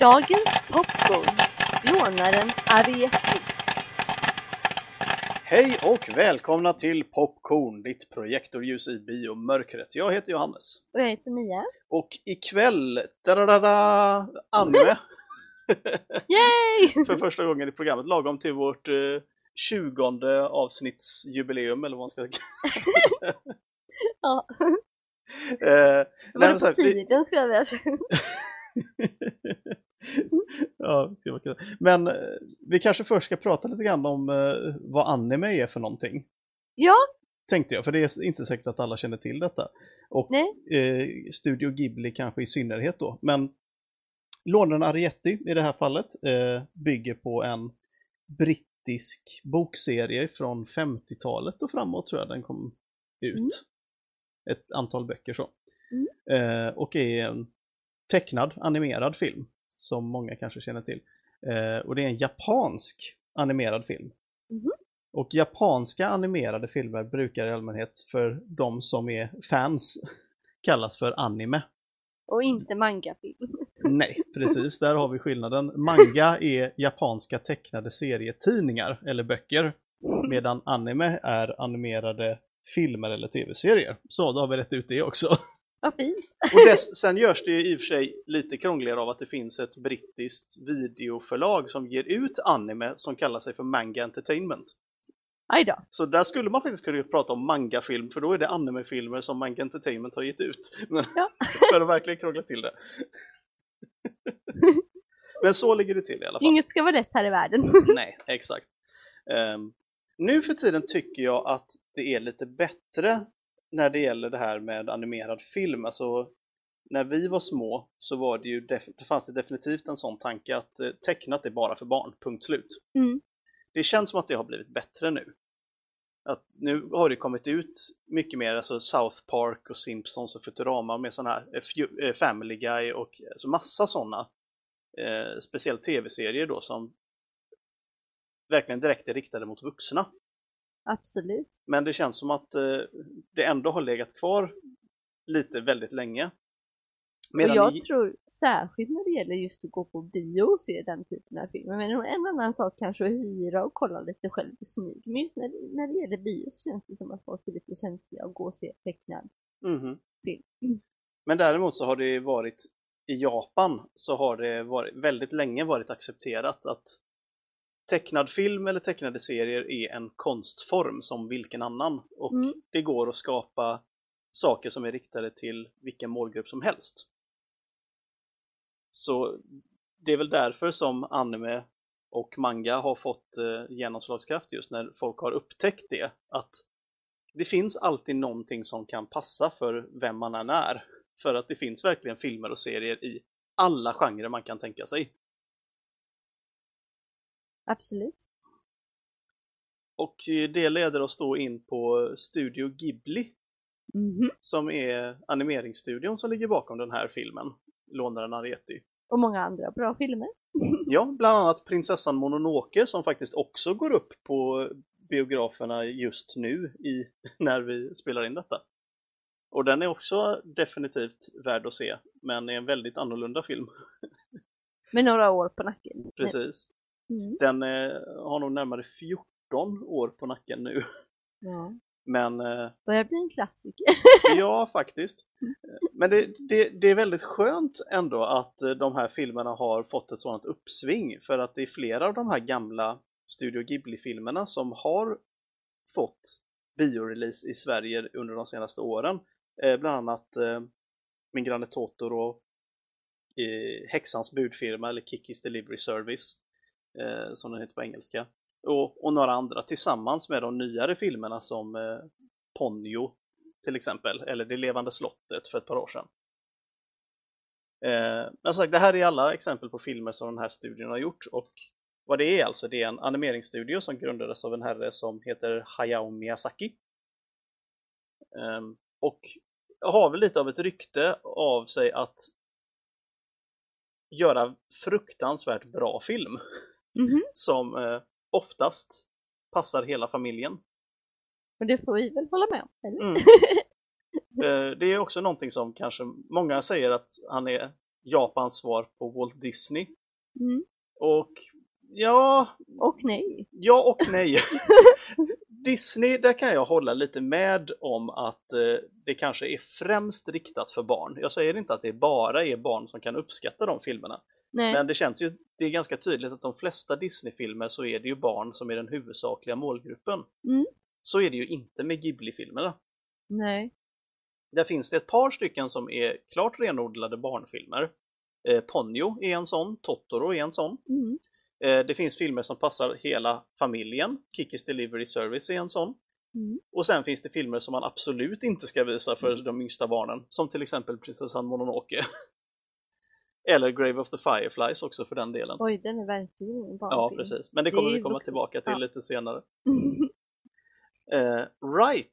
Dagens popcorn. Lånaren Arietti. Hej och välkomna till Popcorn, ditt projektorljus i biomörkret. Jag heter Johannes. Och jag heter Mia. Och ikväll, da anime Yay! för första gången i programmet, lagom till vårt eh, 20 avsnittsjubileum eller vad man ska säga. Ja, Eh, det var nej, det på tiden skulle jag vilja säga. Ja, Men eh, vi kanske först ska prata lite grann om eh, vad anime är för någonting. Ja, Tänkte jag, för det är inte säkert att alla känner till detta. Och eh, Studio Ghibli kanske i synnerhet då. Men Lånaren Arietti i det här fallet eh, bygger på en brittisk bokserie från 50-talet och framåt tror jag den kom ut. Mm. Ett antal böcker så. Mm. Eh, och är en tecknad animerad film som många kanske känner till. Eh, och det är en japansk animerad film. Mhm. Och japanska animerade filmer brukar i allmänhet för de som är fans kallas för anime. och inte mangafilm. Nej, precis, där har vi skillnaden. Manga är japanska tecknade serietidningar eller böcker medan anime är animerade filmer eller tv-serier. Så, då har vi rätt ut det också. Vad fint. Och dess, sen görs det i och för sig lite krångligare av att det finns ett brittiskt videoförlag som ger ut anime som kallar sig för Manga Entertainment. Aj då. Så där skulle man faktiskt kunna prata om mangafilm för då är det animefilmer som Manga Entertainment har gett ut. Men, Ja. för att verkligen krångla till det. Men så ligger det till i alla fall. Inget ska vara rätt här i världen. Nej, exakt. Ehm, nu för tiden tycker jag att det är lite bättre när det gäller det här med animerad film. Alltså, när vi var små så var det ju det fanns det definitivt en sån tanke att eh, tecknat är bara för barn, punkt slut. Mm. Det känns som att det har blivit bättre nu. Att nu har det kommit ut mycket mer, alltså South Park och Simpsons och Futurama med sådana här eh, eh, Family Guy och alltså massa sådana. Eh, speciellt tv-serier då som verkligen direkt är riktade mot vuxna. Absolut. Men det känns som att eh, det ändå har legat kvar lite väldigt länge. Medan och jag i- tror särskilt när det gäller just att gå på bio och se den typen av filmer. Men en annan sak kanske att hyra och kolla lite själv i smyg. Men just när, det- när det gäller bio så känns det som att folk är lite känsliga att gå och se tecknad Mhm. film. Mm. Men däremot så har det varit i Japan så har det varit, väldigt länge varit accepterat att tecknad film eller tecknade serier är en konstform som vilken annan och Mm. det går att skapa saker som är riktade till vilken målgrupp som helst. Så det är väl därför som anime och manga har fått eh, genomslagskraft just när folk har upptäckt det att det finns alltid någonting som kan passa för vem man än är. För att det finns verkligen filmer och serier i alla genrer man kan tänka sig. Absolut. Och det leder oss då in på Studio Ghibli Mhm. som är animeringsstudion som ligger bakom den här filmen, Lånaren Arietti. Och många andra bra filmer. Ja, bland annat Prinsessan Mononoke som faktiskt också går upp på biograferna just nu i, när vi spelar in detta. Och den är också definitivt värd att se, men är en väldigt annorlunda film. Med några år på nacken. Precis. Mm. Den eh, har nog närmare 14 år på nacken nu. Ja. Men eh, Börjar bli en klassiker. ja, faktiskt. Men det, det, det är väldigt skönt ändå att eh, de här filmerna har fått ett sådant uppsving för att det är flera av de här gamla Studio Ghibli-filmerna som har fått biorelease i Sverige under de senaste åren. Eh, bland annat eh, Min granne Totoro, eh, Häxans budfirma eller Kikis Delivery Service eh, som den heter på engelska. Och, och några andra tillsammans med de nyare filmerna som eh, Ponyo till exempel, eller Det levande slottet för ett par år sedan. Eh, men sagt, det här är alla exempel på filmer som den här studion har gjort och vad det är alltså, det är en animeringsstudio som grundades av en herre som heter Hayao Miyazaki. Eh, och har väl lite av ett rykte av sig att göra fruktansvärt bra film Mhm. som eh, oftast passar hela familjen. Och det får vi väl hålla med om, eller? Mm. Eh, Det är också någonting som kanske många säger att han är Japans svar på Walt Disney. Mm. Och ja, Och nej. ja och nej. Disney, där kan jag hålla lite med om att eh, det kanske är främst riktat för barn. Jag säger inte att det bara är barn som kan uppskatta de filmerna. Nej. Men det känns ju, det är ganska tydligt att de flesta Disney-filmer så är det ju barn som är den huvudsakliga målgruppen. Mm. Så är det ju inte med Ghibli-filmerna. Nej. Där finns det ett par stycken som är klart renodlade barnfilmer. Eh, Ponyo är en sån, Totoro är en sån. Mm. Eh, det finns filmer som passar hela familjen. Kikis Delivery Service är en sån. Mm. Och sen finns det filmer som man absolut inte ska visa för de yngsta barnen. Som till exempel Prinsessan Mononoke. Eller Grave of the Fireflies också för den delen. Oj, den är verkligen en Ja, precis. Men det Det kommer är vi komma vuxen. tillbaka till Ja. lite senare. Eh, right!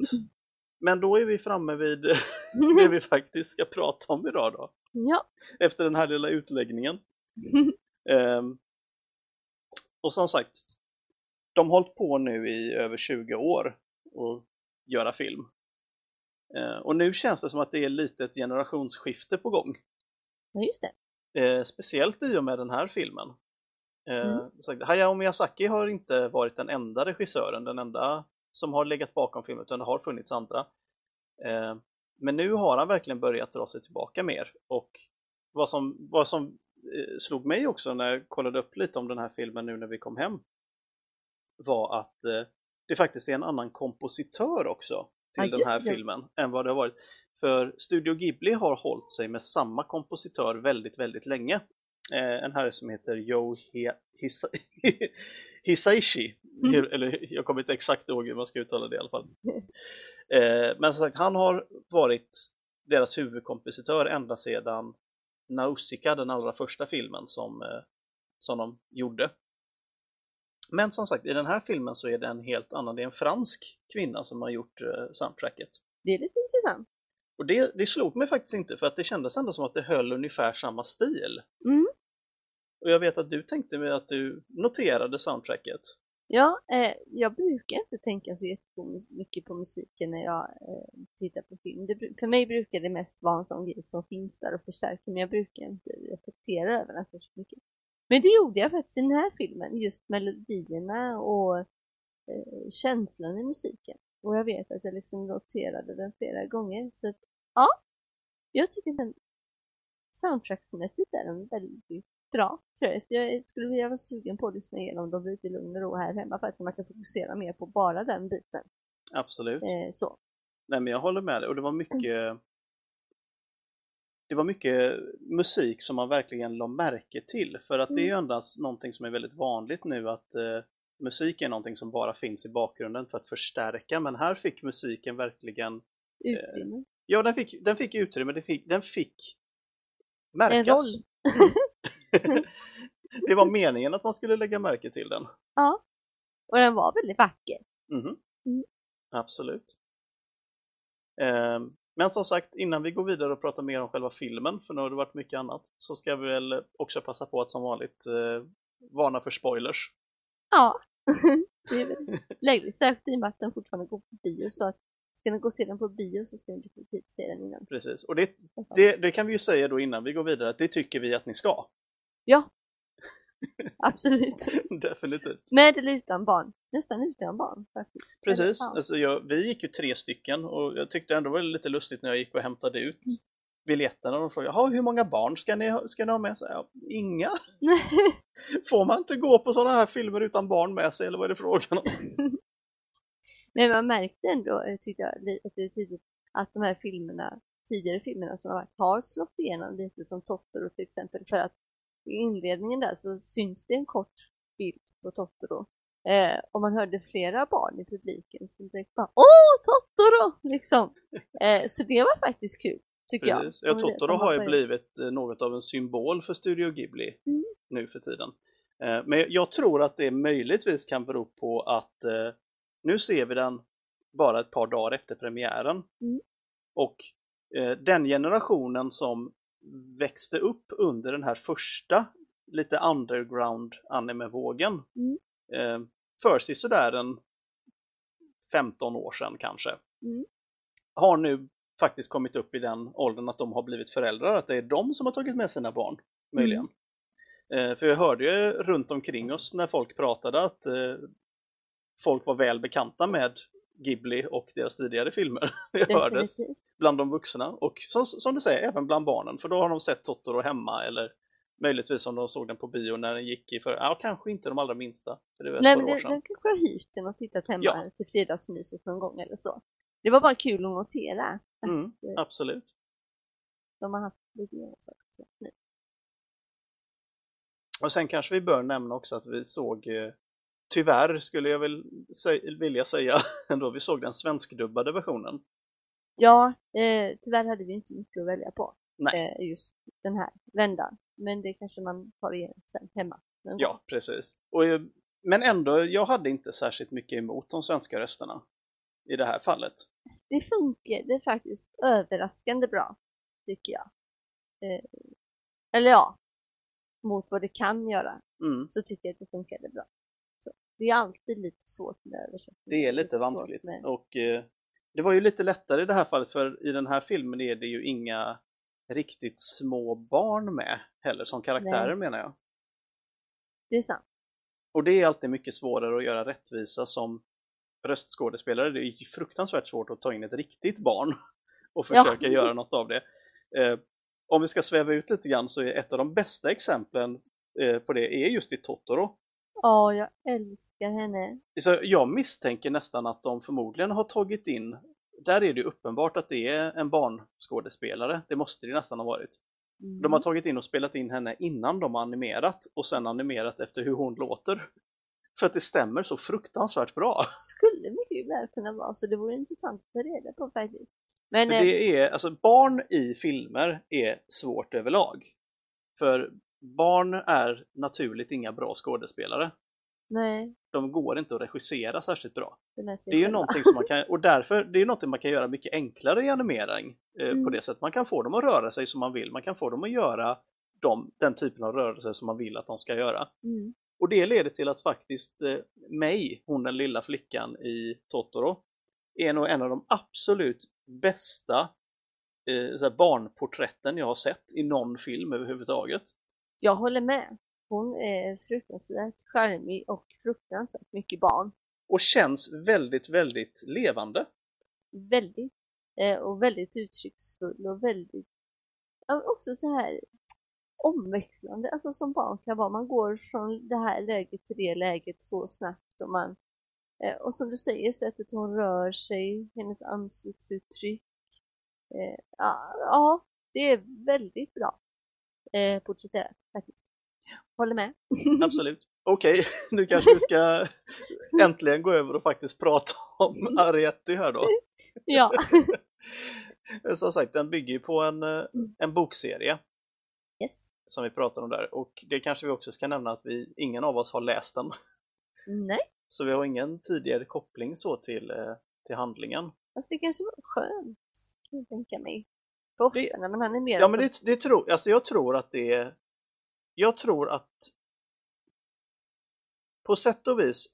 Men då är vi framme vid det vi faktiskt ska prata om idag då. ja. Efter den här lilla utläggningen. Ehm, och som sagt, de har hållit på nu i över 20 år och göra film. Eh, och nu känns det som att det är lite ett generationsskifte på gång. ja, just det. Eh, speciellt i och med den här filmen. Eh, Mm. Hayao Miyazaki har inte varit den enda regissören, den enda som har legat bakom filmen, utan det har funnits andra. Eh, men nu har han verkligen börjat dra sig tillbaka mer. Och vad som, vad som eh, slog mig också när jag kollade upp lite om den här filmen nu när vi kom hem var att eh, det faktiskt är en annan kompositör också till Ja, den här det. filmen än vad det har varit. För Studio Ghibli har hållit sig med samma kompositör väldigt, väldigt länge. Eh, en herre som heter Yo He- Hisa Hisaishi. Mm. Hur- Eller jag kommer inte exakt ihåg hur man ska uttala det i alla fall. Eh, men som sagt, han har varit deras huvudkompositör ända sedan Nausicaa, den allra första filmen som, eh, som de gjorde. Men som sagt, i den här filmen så är det en helt annan, det är en fransk kvinna som har gjort eh, soundtracket. Det är lite intressant. Och det, det slog mig faktiskt inte för att det kändes ändå som att det höll ungefär samma stil. Mm. Och jag vet att du tänkte mig att du noterade soundtracket. Ja, eh, jag brukar inte tänka så jättemycket på musiken när jag eh, tittar på film. Det, för mig brukar det mest vara en sån grej som finns där och förstärker, men jag brukar inte reflektera över den så mycket. Men det gjorde jag faktiskt i den här filmen, just melodierna och eh, känslan i musiken. Och jag vet att jag liksom noterade den flera gånger. Så att, ja, jag tycker den soundtracksmässigt är den väldigt bra. Tror jag. Så jag skulle vilja vara sugen på att lyssna igenom dem lite i lugn och ro här hemma för att man kan fokusera mer på bara den biten. Absolut. Eh, så. Nej men jag håller med dig och det var mycket det var mycket musik som man verkligen la märke till för att det är ju endast någonting som är väldigt vanligt nu att eh, musik är någonting som bara finns i bakgrunden för att förstärka men här fick musiken verkligen Utrymme. ja den fick, den fick utrymme, den fick, den fick En märkas. roll. det var meningen att man skulle lägga märke till den. Ja. Och den var väldigt vacker. Mhm. Mm. Absolut. Ehm, men som sagt, innan vi går vidare och pratar mer om själva filmen, för nu har det varit mycket annat, så ska vi väl också passa på att som vanligt eh, varna för spoilers. Ja. Särskilt i och med att den fortfarande går på bio. Så att ska ni gå och se den på bio så ska ni definitivt se den innan. Precis, och det, det, det kan vi ju säga då innan vi går vidare, att det tycker vi att ni ska. Ja. Absolut. Definitivt. Med eller utan barn. Nästan utan barn faktiskt. Precis, alltså jag, vi gick ju tre stycken och jag tyckte ändå det var lite lustigt när jag gick och hämtade ut Mm. Biljetterna och de frågade, "Jaha, hur många barn ska ni, ska ni ha med sig? Ja, inga. Får man inte gå på sådana här filmer utan barn med sig eller vad är det frågan om? Men man märkte ändå, eh, tyckte jag, li- att det är tydligt att de här filmerna, tidigare filmerna som har varit, har slått igenom lite som Totoro till exempel. För att i inledningen där så syns det en kort bild på Totoro. Eh, och man hörde flera barn i publiken som direkt bara Åh, Totoro! Liksom. Eh, så det var faktiskt kul, tycker Precis. jag. Ja, Totoro har ju blivit eh, något av en symbol för Studio Ghibli Mm. nu för tiden. Eh, Men jag tror att det möjligtvis kan bero på att eh, nu ser vi den bara ett par dagar efter premiären. Mm. Och den generationen som växte upp under den här första lite underground anime-vågen Mm. för sig sådär en 15 år sedan kanske Mm. har nu faktiskt kommit upp i den åldern att de har blivit föräldrar, att det är de som har tagit med sina barn, möjligen. Eh, för jag hörde ju runt omkring oss när folk pratade att eh, folk var väl bekanta med Ghibli och deras tidigare filmer. Det hördes bland de vuxna och som, som du säger, även bland barnen, för då har de sett Totoro hemma eller möjligtvis om de såg den på bio när den gick i för, ja kanske inte de allra minsta, för det var Nej men det, den kanske har hyrt den och tittat hemma Ja. till fredagsmyset någon gång eller så. Det var bara kul att notera. Mm, det- absolut. De har haft lite saker nu. Och sen kanske vi bör nämna också att vi såg, eh, tyvärr skulle jag väl sä- vilja säga, ändå, vi såg den svenskdubbade versionen. Ja, eh, tyvärr hade vi inte mycket att välja på. Eh, just den här vändan. Men det kanske man tar igen sen hemma. Ja, precis. Och, eh, men ändå, jag hade inte särskilt mycket emot de svenska rösterna i det här fallet. Det funkar, det är faktiskt överraskande bra, tycker jag. Eh, eller ja, mot vad det kan göra, Mm. så tycker jag att det funkade bra. Så, det är alltid lite svårt med översättning. Det är lite svårt vanskligt. med- Och eh, det var ju lite lättare i det här fallet för i den här filmen är det ju inga riktigt små barn med heller som karaktärer menar jag. Det är sant. Och det är alltid mycket svårare att göra rättvisa som röstskådespelare. Det är ju fruktansvärt svårt att ta in ett riktigt barn och Ja. försöka göra något av det. Eh, om vi ska sväva ut lite grann så är ett av de bästa exemplen eh, på det är just i Totoro. Ja, jag älskar henne. Så jag misstänker nästan att de förmodligen har tagit in, där är det ju uppenbart att det är en barnskådespelare, det måste det nästan ha varit. Mm. De har tagit in och spelat in henne innan de har animerat och sen animerat efter hur hon låter. För att det stämmer så fruktansvärt bra. Skulle mycket väl kunna vara, så det vore intressant att ta reda på faktiskt. Men För eh, det är, alltså barn i filmer är svårt överlag. För barn är naturligt inga bra skådespelare. nej, De går inte att regissera särskilt bra. det är Det ju någonting som man kan, och därför, det är någonting man kan göra mycket enklare i animering eh, på Mm. det sättet. Man kan få dem att röra sig som man vill, man kan få dem att göra de, den typen av rörelser som man vill att de ska göra. Mm. Och det leder till att faktiskt eh, mig, hon den lilla flickan i Totoro, är nog en av de absolut bästa eh, så barnporträtten jag har sett i någon film överhuvudtaget. Jag håller med. Hon är fruktansvärt charmig och fruktansvärt mycket barn. Och känns väldigt, väldigt levande. Väldigt. Eh, och väldigt uttrycksfull och väldigt, ja, också så här omväxlande, alltså som barn kan vara. Man går från det här läget till det läget så snabbt och man eh, och som du säger, sättet hon rör sig, hennes ansiktsuttryck. Eh, ja, ja, det är väldigt bra eh, porträtterat faktiskt. Håller med. Absolut. Okej, nu kanske vi ska äntligen gå över och faktiskt prata om Arietti här då. Ja. Som sagt, den bygger ju på en, eh, Mm. en bokserie Yes. Som vi pratar om där och det kanske vi också ska nämna att vi, ingen av oss har läst den. Nej, Så vi har ingen tidigare koppling så till, eh, till handlingen. fast det kanske var skönt. Kan jag tänka mig. För ofta Det- när man animerar Ja så... men det, det tror, alltså jag tror att det är, jag tror att på sätt och vis,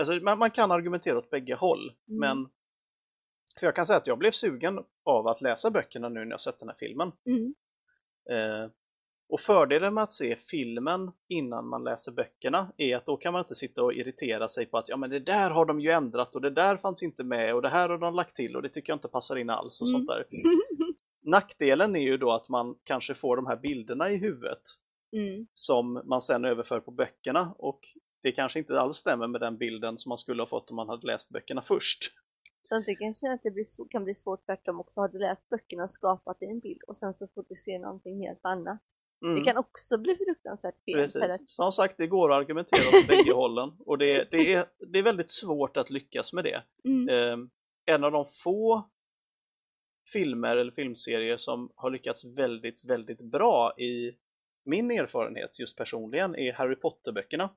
alltså man, man kan argumentera åt bägge håll, Mm. men för jag kan säga att jag blev sugen av att läsa böckerna nu när jag sett den här filmen. Mm. Eh, och fördelen med att se filmen innan man läser böckerna är att då kan man inte sitta och irritera sig på att ja men det där har de ju ändrat och det där fanns inte med och det här har de lagt till och det tycker jag inte passar in alls och Mm. sånt där. Nackdelen är ju då att man kanske får de här bilderna i huvudet Mm. som man sen överför på böckerna och det kanske inte alls stämmer med den bilden som man skulle ha fått om man hade läst böckerna först. Så det kanske att det blir, kan bli svårt de också hade läst böckerna och skapat en bild och sen så får du se någonting helt annat. Mm. Det kan också bli fruktansvärt fel. Precis. Som sagt, det går att argumentera åt bägge hållen och det, det, är, det är väldigt svårt att lyckas med det. mm. Eh, en av de få filmer eller filmserier som har lyckats väldigt, väldigt bra i min erfarenhet just personligen är Harry Potter-böckerna.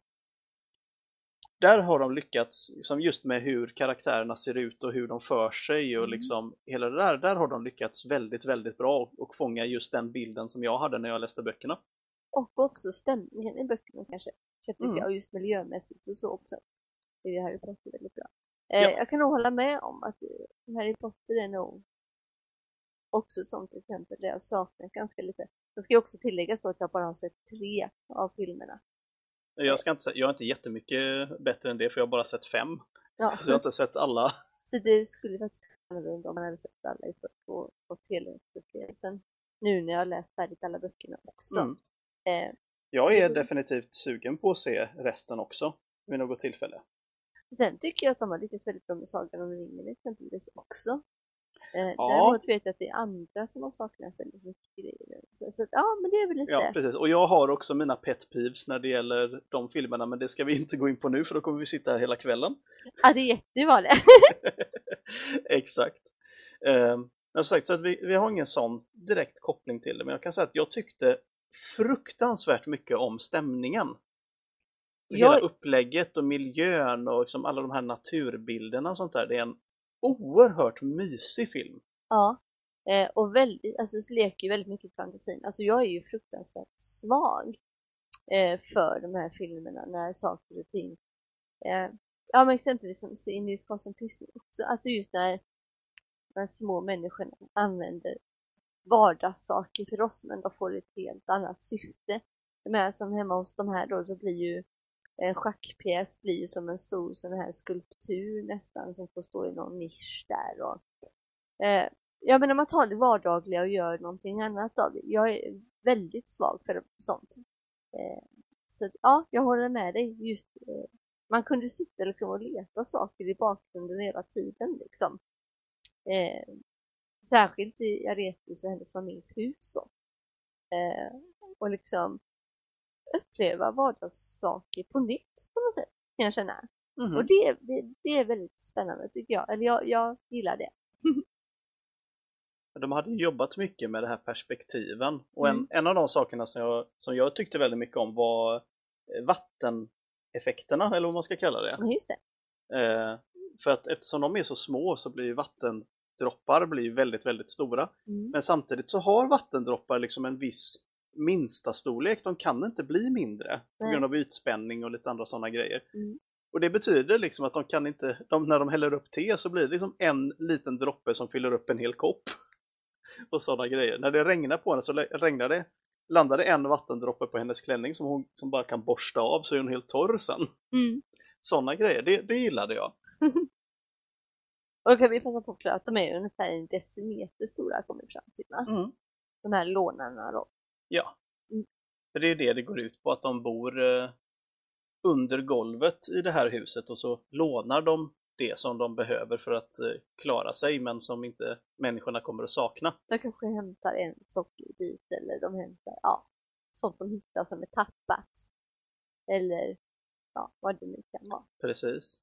Där har de lyckats, liksom just med hur karaktärerna ser ut och hur de för sig och Mm. liksom hela det där, där har de lyckats väldigt, väldigt bra och, fånga just den bilden som jag hade när jag läste böckerna. Och också stämningen i böckerna kanske. Jag tycker, Mm. Och just miljömässigt och så också. Det är ju Harry Potter väldigt bra. Eh, Ja. Jag kan nog hålla med om att eh, Harry Potter är nog också ett sånt exempel där jag saknar ganska lite. Det ska ju också tilläggas då att jag bara har sett tre av filmerna. Jag, ska inte, säga- jag är inte jättemycket bättre än det för jag har bara sett fem. Ja. Så jag har inte sett alla. Så det skulle faktiskt vara annorlunda om man hade sett alla i och fått helhetsupplevelsen. Nu när jag har läst färdigt alla böckerna också. Mm. Eh, Jag är Så- definitivt sugen på att se resten också vid något tillfälle. sen tycker jag att de har lyckats väldigt bra med Sagan om ringen exempelvis också. Eh, Ja. Däremot vet jag att det är andra som har saknat väldigt mycket grejer. Så, så ja, men det är väl lite... Ja, precis. Och jag har också mina pet peeves när det gäller de filmerna, men det ska vi inte gå in på nu för då kommer vi sitta här hela kvällen. Ja, det är jättebra det. Exakt. Eh, men sagt, så att vi, vi har ingen sån direkt koppling till det, men jag kan säga att jag tyckte fruktansvärt mycket om stämningen. Hela Jag, upplägget och miljön och liksom alla de här naturbilderna och sånt där. Det är en oerhört mysig film. ja. Eh, och väldigt, alltså så leker ju väldigt mycket fantasin. Alltså jag är ju fruktansvärt svag eh, för de här filmerna när saker och ting eh, Ja men exempelvis som i Nils Karlsson Pyssling också, alltså just när de små människorna använder vardagssaker för oss men de får ett helt annat syfte. Jag menar som hemma hos de här då, så blir ju en schackpjäs blir ju som en stor sån här skulptur nästan som får stå i någon nisch där och eh, Ja men om man tar det vardagliga och gör någonting annat av det. Jag är väldigt svag för sånt. Eh, så ja, jag håller med dig. Just, eh, man kunde sitta liksom och leta saker i bakgrunden hela tiden liksom. Eh, särskilt i Aretis och hennes familjs hus då. Eh, och liksom uppleva vardagssaker på nytt på något sätt, kan jag känna. Mhm. Och det, det, det är väldigt spännande tycker jag. Eller jag, jag gillar det. De hade jobbat mycket med de här perspektiven och en, Mm. en av de sakerna som jag, som jag tyckte väldigt mycket om var eh, vatteneffekterna, eller vad man ska kalla det. Just det. Eh, för att eftersom de är så små så blir vattendroppar blir väldigt, väldigt stora. Mm. Men samtidigt så har vattendroppar liksom en viss minsta storlek. De kan inte bli mindre på grund av ytspänning och lite andra sådana grejer. Mm. Och det betyder liksom att de kan inte, de, när de häller upp te så blir det liksom en liten droppe som fyller upp en hel kopp. Och sådana grejer. När det regnar på henne så regnar det, landar det en vattendroppe på hennes klänning som hon som bara kan borsta av så är hon helt torr sen. Mm. Sådana grejer, det, det gillade jag. Och då kan vi passa på att förklara att de är ungefär en decimeter stora kommer fram till. Va? Mm. De här lånarna då. Ja. Mm. För det är det det går ut på, att de bor eh, under golvet i det här huset och så lånar de det som de behöver för att eh, klara sig men som inte människorna kommer att sakna. De kanske hämtar en sockerbit eller de hämtar ja, sånt de hittar som är tappat. Eller ja, vad det nu kan vara. Precis.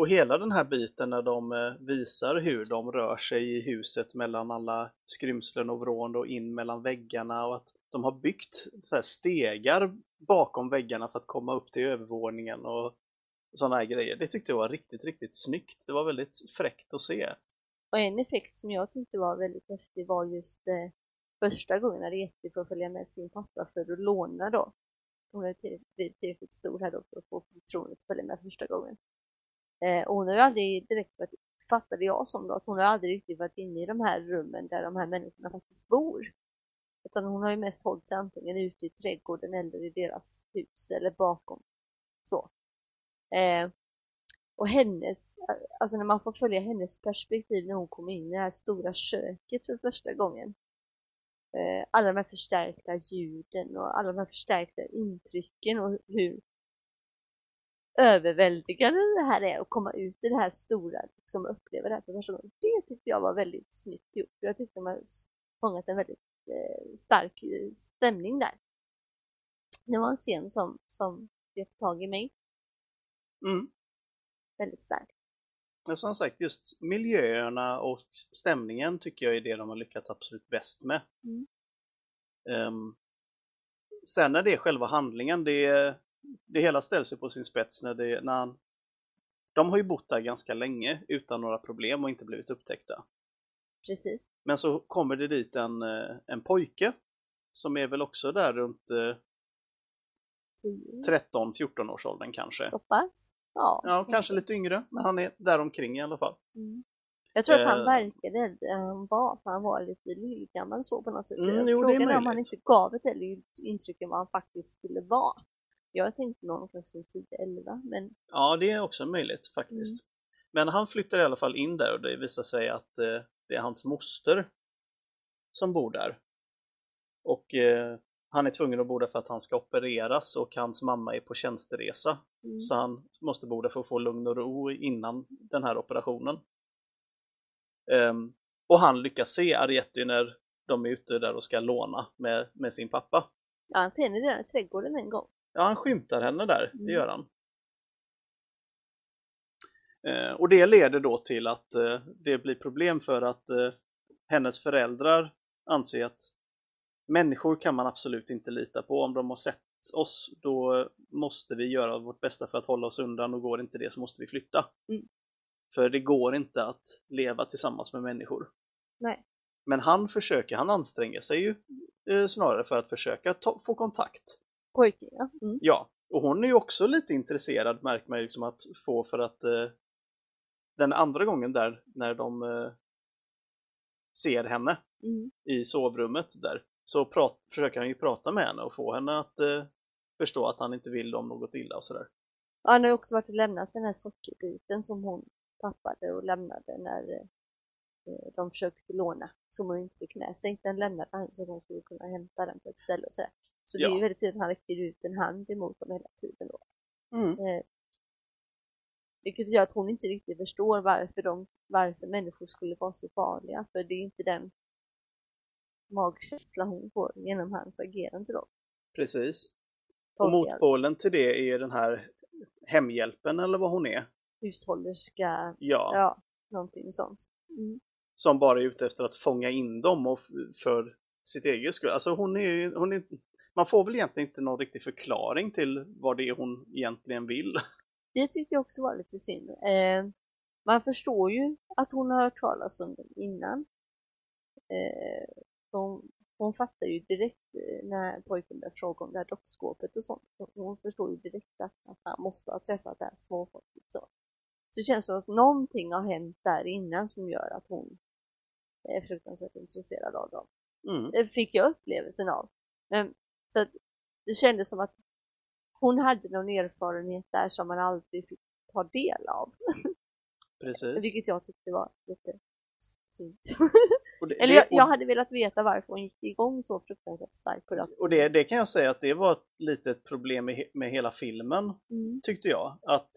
Och hela den här biten när de eh, visar hur de rör sig i huset mellan alla skrymslen och vrån och in mellan väggarna och att de har byggt så här stegar bakom väggarna för att komma upp till övervåningen och sådana här grejer. Det tyckte jag var riktigt, riktigt snyggt. Det var väldigt fräckt att se. Och en effekt som jag tyckte var väldigt häftig var just eh, första gången när Reti får följa med sin pappa för att låna då. Hon är blivit tillräckligt stor här då för att få förtroendet att följa med första gången. Eh, hon har ju aldrig direkt varit, fattade jag som då, att hon har aldrig riktigt varit inne i de här rummen där de här människorna faktiskt bor. Utan hon har ju mest hållit sig antingen ute i trädgården eller i deras hus eller bakom. Så. Eh, och hennes, alltså när man får följa hennes perspektiv när hon kommer in i det här stora köket för första gången. Eh, alla de här förstärkta ljuden och alla de här förstärkta intrycken och hur överväldigande det här är att komma ut i det här stora, liksom uppleva det här för första gången. Det tyckte jag var väldigt snyggt gjort. Jag tyckte man fångat en väldigt eh, stark eh, stämning där. Det var en scen som, som grep tag i mig Mm. väldigt starkt. Men som sagt, just miljöerna och stämningen tycker jag är det de har lyckats absolut bäst med. Mm. Ehm, sen när det är själva handlingen, det, det hela ställs sig på sin spets när, det, när han, De har ju bott där ganska länge utan några problem och inte blivit upptäckta. Precis. Men så kommer det dit en, eh, en pojke som är väl också där runt eh, 13-14 års åldern kanske. Så pass? Ja. Ja, kanske lite yngre, men han är där omkring i alla fall. Mm. Jag tror att han verkade han var, för han var lite lillgammal så på något sätt. Så Mm, jag jo, är om han inte gav ett intryck än vad han faktiskt skulle vara. Jag tänkte någon kanske 10-11, men Ja, det är också möjligt faktiskt. Men han flyttar i alla fall in där och det visar sig att eh, det är hans moster som bor där. Och eh, han är tvungen att bo där för att han ska opereras och hans mamma är på tjänsteresa. mm, Så han måste bo där för att få lugn och ro innan den här operationen. Ehm, och han lyckas se Arietti när de är ute där och ska låna med, med sin pappa. ja, han ser henne redan i trädgården en gång. Ja, han skymtar henne där, Mm. det gör han. Eh, och det leder då till att eh, det blir problem för att eh, hennes föräldrar anser att människor kan man absolut inte lita på. Om de har sett oss, då måste vi göra vårt bästa för att hålla oss undan och går inte det så måste vi flytta. Mm. För det går inte att leva tillsammans med människor. Nej. Men han försöker, han anstränger sig ju eh, snarare för att försöka ta, få kontakt. Pojken, ja. Mm. Ja, och hon är ju också lite intresserad märker man ju liksom att få för att eh, den andra gången där när de eh, ser henne Mm. i sovrummet där så prat, försöker han ju prata med henne och få henne att eh, förstå att han inte vill dem något illa och sådär. Han har ju också varit och lämnat den här sockerbiten som hon tappade och lämnade när eh, de försökte låna, som hon inte fick med sig. Den lämnade han så att hon skulle kunna hämta den på ett ställe och så. Så det är ju väldigt tydligt att han räcker ut en hand emot dem hela tiden då. Eh, vilket gör att hon inte riktigt förstår varför, de, varför människor skulle vara så farliga. För det är inte den magkänsla hon får genom hans agerande då. Precis. Och motpolen till det är den här hemhjälpen eller vad hon är. Hushållerska, Ja, ja, någonting sånt. Mm. som bara är ute efter att fånga in dem och för sitt eget skull. Alltså hon är, ju- hon är man får väl egentligen inte någon riktig förklaring till vad det är hon egentligen vill. Det tyckte jag också var lite synd. Eh, man förstår ju att hon har hört talas om dem innan. Eh, hon, hon fattar ju direkt eh, när pojken börjar fråga om det här dockskåpet och sånt. Hon förstår ju direkt att, att han måste ha träffat det här småfolket. Så. så det känns som att någonting har hänt där innan som gör att hon är fruktansvärt intresserad av dem. Mm. Det fick jag upplevelsen av. Men, så det kändes som att hon hade någon erfarenhet där som man aldrig fick ta del av. Precis. Vilket jag tyckte var lite synd. Det, Eller jag, jag hade velat veta varför hon gick igång så fruktansvärt starkt på det. och det, det kan jag säga att det var ett litet problem med, med hela filmen, Mm. tyckte jag. Att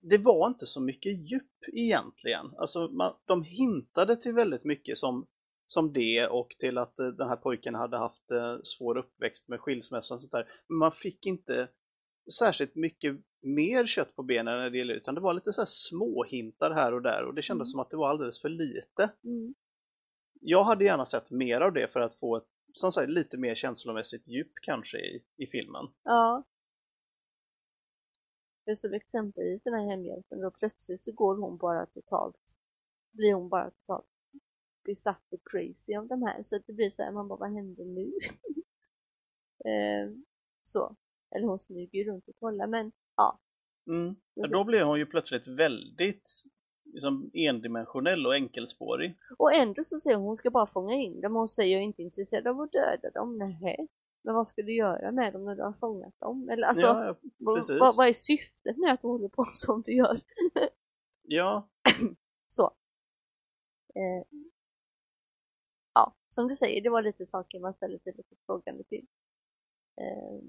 det var inte så mycket djup egentligen. Alltså man, de hintade till väldigt mycket som, som det och till att eh, den här pojken hade haft eh, svår uppväxt med skilsmässa och sånt där. Men man fick inte särskilt mycket mer kött på benen när det gäller utan det var lite så här små hintar här och där och det kändes Mm. som att det var alldeles för lite. Mm. Jag hade gärna sett mer av det för att få ett, som sagt, lite mer känslomässigt djup kanske i, i filmen. Ja. För som exempelvis den här hemhjälpen då plötsligt så går hon bara totalt, blir hon bara totalt besatt och crazy av de här. Så att det blir så här, man bara vad händer nu? eh, så. Eller hon smyger ju runt och kollar men ja. Mm. Ja, Och då blev hon ju plötsligt väldigt liksom, endimensionell och enkelspårig. Och ändå så säger hon, hon ska bara fånga in dem. Hon säger jag är inte intresserad av att döda dem. Nej. Men vad ska du göra med dem när du har fångat dem? Eller alltså, ja, vad, vad, är syftet med att du håller på som du gör? ja, Så. Eh, som du säger, det var lite saker man ställer sig lite frågande till. Eh,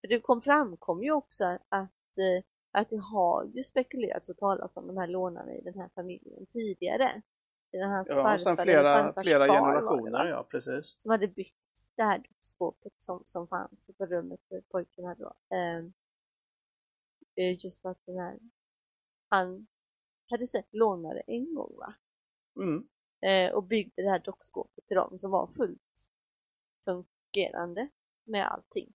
för det kom framkom ju också att, eh, att det har ju spekulerats och talats om de här lånarna i den här familjen tidigare. Det är hans ja farfar sen flera, flera var det, generationer, va? ja precis. som hade byggt det här dockskåpet som, som fanns på rummet för pojken hade då. Eh, eh, just för att den här, han hade sett lånare en gång va? Mm. Eh, och byggde det här dockskåpet till dem som var fullt fungerande med allting.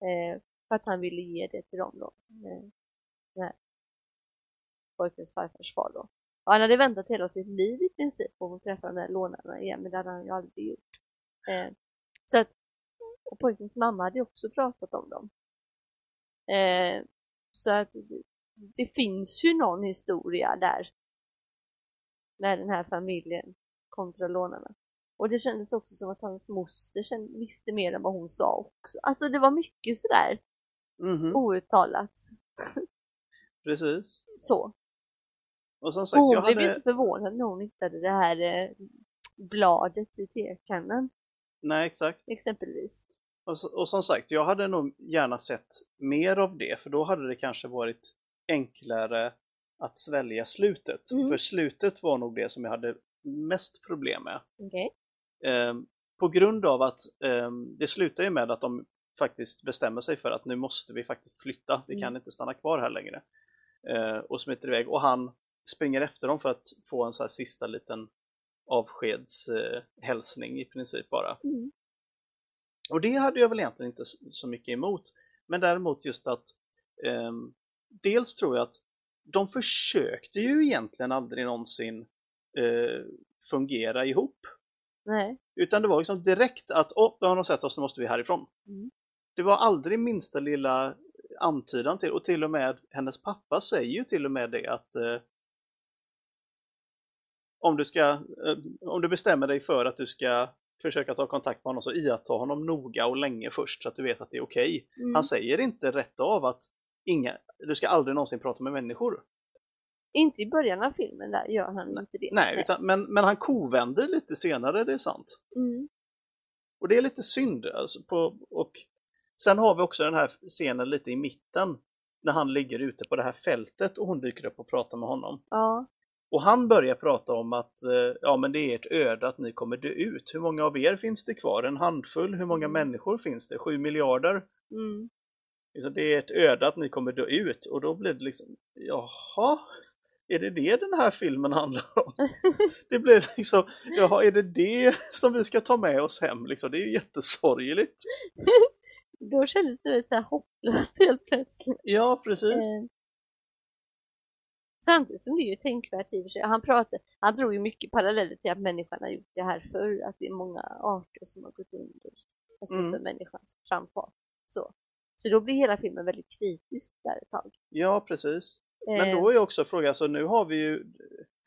Eh, för att han ville ge det till dem då. Eh, pojkens farfars far då. Och han hade väntat hela sitt liv i princip på att träffa de här lånarna igen men det hade han ju aldrig gjort. Eh, så att, och pojkens mamma hade ju också pratat om dem. Eh, så att det, det finns ju någon historia där med den här familjen kontra lånarna. Och det kändes också som att hans moster kände, visste mer än vad hon sa också. Alltså det var mycket sådär Mhm, outtalat. Precis. Så. Och som sagt, hon jag blev ju hade... inte förvånad när hon hittade det här eh, bladet i tekannan Nej, exakt. exempelvis. Och, och som sagt, jag hade nog gärna sett mer av det, för då hade det kanske varit enklare att svälja slutet. Mm. För slutet var nog det som jag hade mest problem med. Okej. Ehm, på grund av att ehm, det slutar ju med att de faktiskt bestämmer sig för att nu måste vi faktiskt flytta, vi kan Mm. inte stanna kvar här längre. Eh, och smiter iväg och han springer efter dem för att få en så här sista liten avskedshälsning eh, i princip bara. Mm. Och det hade jag väl egentligen inte så mycket emot. Men däremot just att ehm, dels tror jag att de försökte ju egentligen aldrig någonsin eh, fungera ihop. Nej. Utan det var liksom direkt att åh, då har de sett oss, nu måste vi härifrån. Mm. Det var aldrig minsta lilla antydan till, och till och med hennes pappa säger ju till och med det att eh, om, du ska, eh, om du bestämmer dig för att du ska försöka ta kontakt med honom så iaktta honom noga och länge först så att du vet att det är okej. Mm. Han säger inte rätt av att inga, du ska aldrig någonsin prata med människor. Inte i början av filmen där gör han inte det. Nej, utan, men, men han kovänder lite senare, det är sant. Mm. Och det är lite synd. Alltså, på, och sen har vi också den här scenen lite i mitten när han ligger ute på det här fältet och hon dyker upp och pratar med honom. Ja. Och han börjar prata om att eh, ja, men det är ert öde att ni kommer dö ut. Hur många av er finns det kvar? En handfull? Hur många Mm. människor finns det? Sju miljarder? Mm. Liksom, det är ett öde att ni kommer dö ut. Och då blir det liksom, jaha? Är det det den här filmen handlar om? Det blir liksom, jaha, är det det som vi ska ta med oss hem? Liksom, det är ju jättesorgligt. Då kändes det så här hopplöst helt plötsligt. Ja, precis. Eh, Samtidigt som det är ju tänkvärt i och för sig. Han pratar, han drog ju mycket paralleller till att människan har gjort det här förr, att det är många arter som har gått under. Alltså Mm. för människans framfart. Så. Så då blir hela filmen väldigt kritisk där ett tag. Ja, precis. Men Eh, då är ju också frågan, alltså nu har vi ju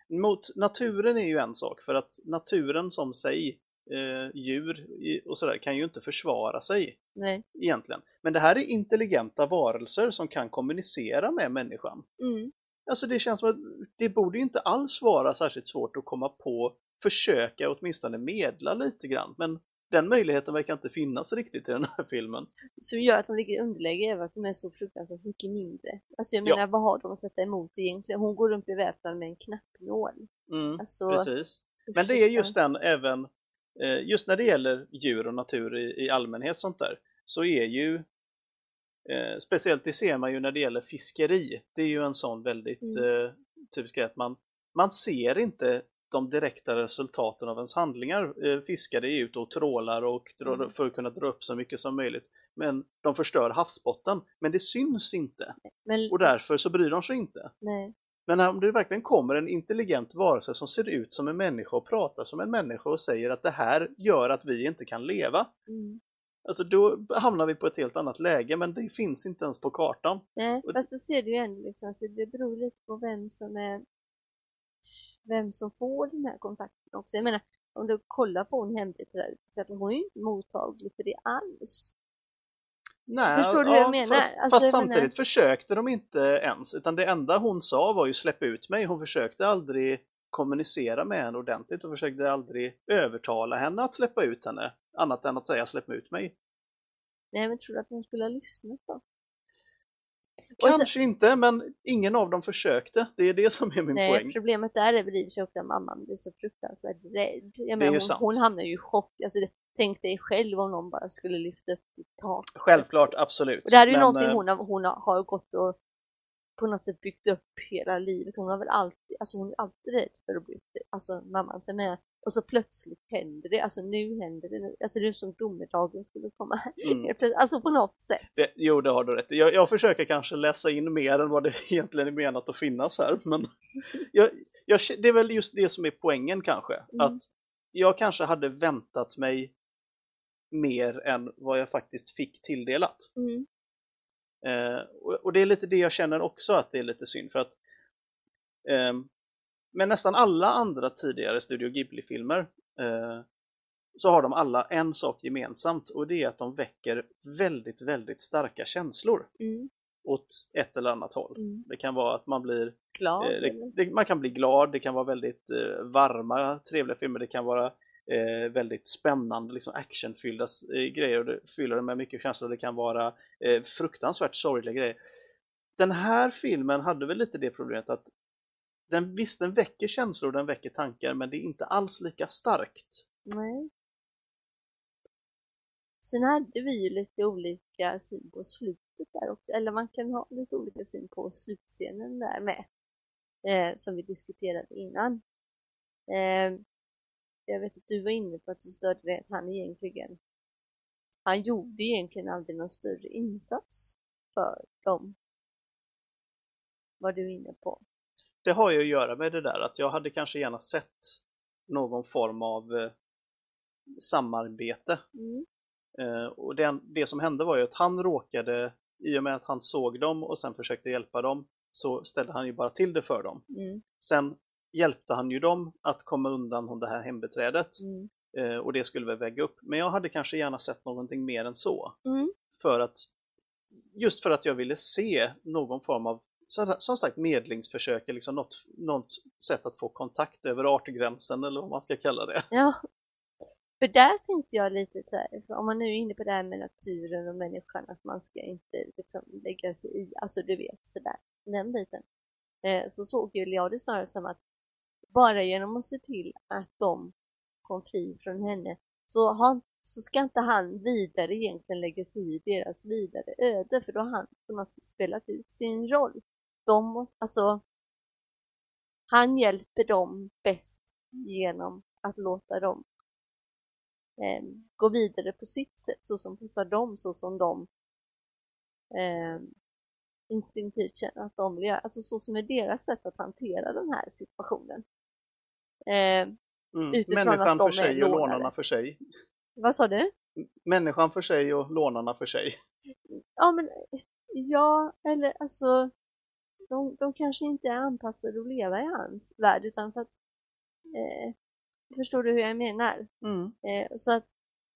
mot naturen är ju en sak för att naturen som sig, eh, djur och sådär kan ju inte försvara sig Nej. egentligen. Men det här är intelligenta varelser som kan kommunicera med människan. Mm. Alltså det känns som att det borde ju inte alls vara särskilt svårt att komma på, försöka åtminstone medla lite grann. Men den möjligheten verkar inte finnas riktigt i den här filmen. Som gör att de ligger i underläge är att de är så fruktansvärt mycket mindre. Alltså jag Ja. menar, vad har de att sätta emot egentligen? Hon går runt beväpnad med en knappnål. Mm, Alltså, precis. Men det är just den även, eh, just när det gäller djur och natur i, i allmänhet sånt där, så är ju, eh, speciellt det ser man ju när det gäller fiskeri, det är ju en sån väldigt Mm. eh, typisk grej att man, man ser inte de direkta resultaten av ens handlingar. Eh, fiskare är ute och trålar och drar, Mm. för att kunna dra upp så mycket som möjligt. Men de förstör havsbotten, men det syns inte Men, och därför så bryr de sig inte. nej. Men om det verkligen kommer en intelligent varelse som ser ut som en människa och pratar som en människa och säger att det här gör att vi inte kan leva. Mm. Alltså då hamnar vi på ett helt annat läge men det finns inte ens på kartan. Nej, fast det ser du ju ändå liksom, så det beror lite på vem som är vem som får den här kontakten också. Jag menar, om du kollar på hon att hon är ju inte mottaglig för det alls. Nej, Förstår du hur jag menar? Fast, Alltså, fast jag menar- samtidigt försökte de inte ens utan det enda hon sa var ju släpp ut mig. Hon försökte aldrig kommunicera med henne ordentligt och försökte aldrig övertala henne att släppa ut henne. Annat än att säga släpp ut mig. Nej, men tror du att hon skulle ha lyssnat då? Och så- Kanske inte, men ingen av dem försökte. Det är det som är min Nej, poäng. problemet är och för sig att mamman blir så fruktansvärt rädd. Jag menar, hon, sant. hon hamnar ju i chock. Alltså, det, tänk dig själv om någon bara skulle lyfta upp ditt tak. Självklart, absolut. Och det här är ju Men, någonting eh, hon har, hon har, gått och på något sätt byggt upp hela livet. Hon har väl alltid, alltså hon är alltid rädd för att bli upp- alltså mamman som är och så plötsligt händer det, alltså nu händer det, alltså det är som domedagen skulle komma. Mm. Alltså på något sätt. Det, jo, det har du rätt jag, jag försöker kanske läsa in mer än vad det egentligen är menat att finnas här. Men jag, jag, det är väl just det som är poängen kanske. Mm. Att jag kanske hade väntat mig mer än vad jag faktiskt fick tilldelat. Mm. Eh, och, och det är lite det jag känner också att det är lite synd för att ehm, med nästan alla andra tidigare Studio Ghibli-filmer eh, så har de alla en sak gemensamt och det är att de väcker väldigt, väldigt starka känslor Mm. åt ett eller annat håll. Mm. Det kan vara att man blir Glad Eh, det, det, man kan bli glad, det kan vara väldigt eh, varma, trevliga filmer, det kan vara eh, väldigt spännande, liksom actionfyllda eh, grejer och det fyller med mycket känslor, det kan vara eh, fruktansvärt sorgliga grejer. Den här filmen hade väl lite det problemet att den, visst, den väcker känslor, den väcker tankar, men det är inte alls lika starkt. Nej. Sen hade vi ju lite olika syn på slutet där också, eller man kan ha lite olika syn på slutscenen där med. Eh, som vi diskuterade innan. Eh, jag vet att du var inne på att du störde dig att han egentligen han gjorde egentligen aldrig någon större insats för dem. Var du inne på. Det har ju att göra med det där att jag hade kanske gärna sett någon form av eh, samarbete Mm. Eh, och det, det som hände var ju att han råkade, i och med att han såg dem och sen försökte hjälpa dem, så ställde han ju bara till det för dem. Mm. Sen hjälpte han ju dem att komma undan det här hembeträdet Mm. eh, och det skulle väl väga upp. Men jag hade kanske gärna sett någonting mer än så. Mm. För att, just för att jag ville se någon form av så- som sagt medlingsförsök, liksom något, något sätt att få kontakt över artgränsen eller vad man ska kalla det. Ja. För där tänkte jag lite så här, för om man nu är inne på det här med naturen och människan, att man ska inte liksom lägga sig i, alltså du vet sådär, den biten. Eh, så såg ju jag det snarare som att bara genom att se till att de kom fri från henne så, han, så ska inte han vidare egentligen lägga sig i deras vidare öde, för då har han på något sätt spelat ut sin roll. De måste, alltså, han hjälper dem bäst genom att låta dem eh, gå vidare på sitt sätt, så som passar dem, så som de eh, instinktivt känner att de vill göra, alltså så som är deras sätt att hantera den här situationen. Eh, Mm. Människan för sig och lånade. lånarna för sig. vad sa du? Människan för sig och lånarna för sig. Ja, men ja, eller alltså de, de kanske inte är anpassade att leva i hans värld utan för att eh, förstår du hur jag menar? Mm. Eh, så att,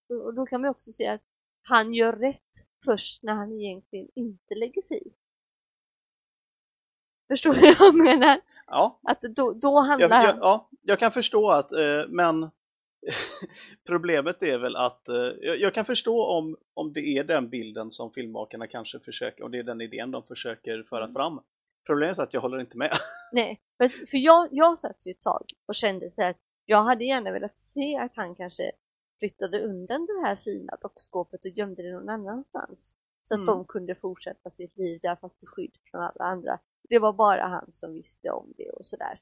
och då kan vi också se att han gör rätt först när han egentligen inte lägger sig i. Förstår du vad jag menar? Ja, Att då, då handlar jag, jag, ja, jag kan förstå att, eh, men problemet är väl att eh, jag, jag kan förstå om, om det är den bilden som filmmakarna kanske försöker, och det är den idén de försöker föra Mm. fram. Problemet är att jag håller inte med. Nej, för, jag, jag satt ju ett tag och kände så att jag hade gärna velat se att han kanske flyttade undan det här fina dockskåpet och gömde det någon annanstans. Så att Mm. de kunde fortsätta sitt liv där fast till skydd från alla andra. Det var bara han som visste om det och sådär.